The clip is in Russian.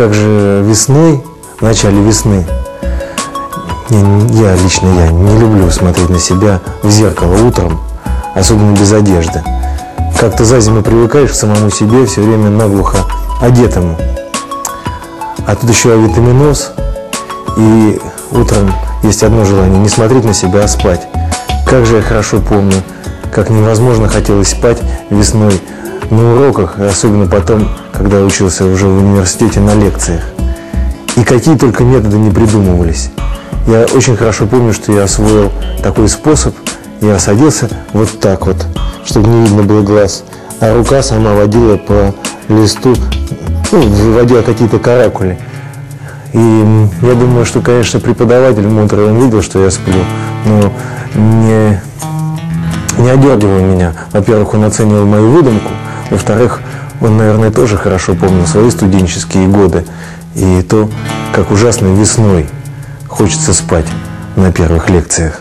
как же весной, в начале весны, я лично я не люблю смотреть на себя в зеркало утром, особенно без одежды. Как-то за зиму привыкаешь к самому себе, все время наглухо одетому. А тут еще авитаминоз, и утром есть одно желание – не смотреть на себя, а спать. Как же я хорошо помню, как невозможно хотелось спать весной на уроках, особенно потом, когда учился уже в университете на лекциях. И какие только методы не придумывались. Я очень хорошо помню, что я освоил такой способ. Я садился вот так вот, чтобы не видно было глаз, а рука сама водила по листу, ну, выводила какие-то каракули. И я думаю, что, конечно, преподаватель мудрый, он видел, что я сплю, но не, не одергивал меня. Во-первых, он оценивал мою выдумку, во-вторых, он, наверное, тоже хорошо помнил свои студенческие годы и то, как ужасно весной хочется спать на первых лекциях.